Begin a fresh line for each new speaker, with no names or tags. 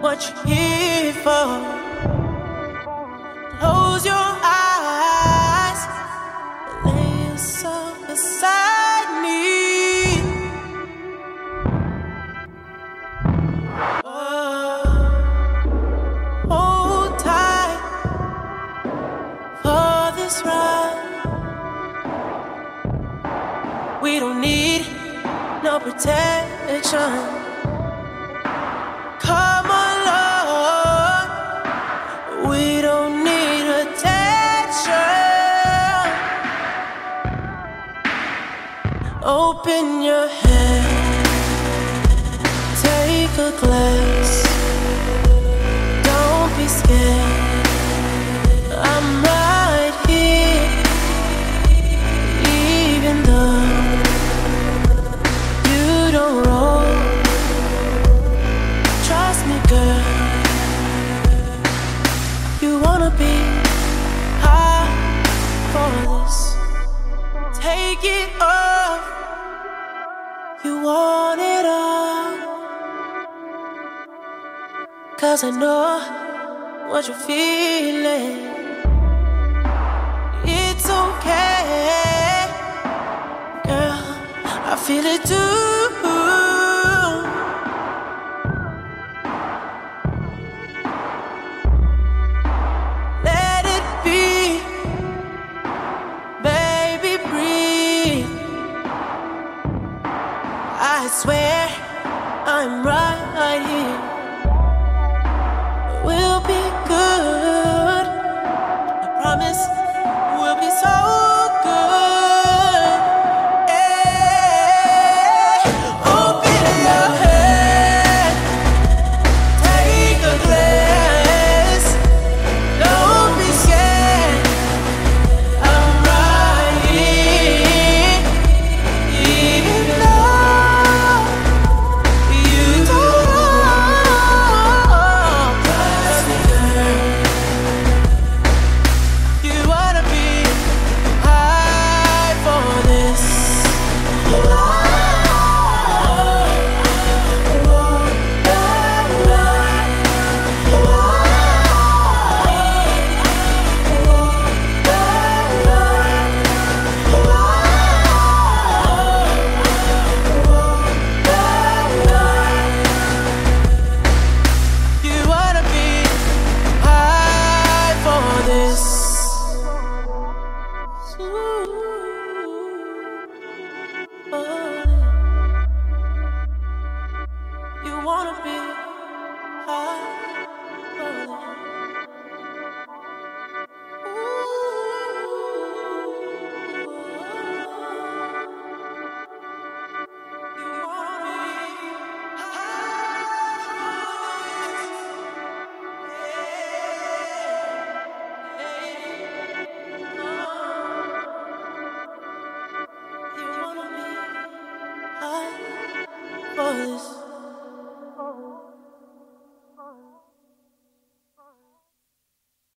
what you're here for. Close your eyes, lay yourself beside me. Oh, hold tight for this ride. We don't need no protection. Come along, we don't need attention. Open your head, take a glass. You wanna be high for this. Take it off. You want it all. Cause I know what you're feeling. It's okay, girl. I feel it too. I'm right for this.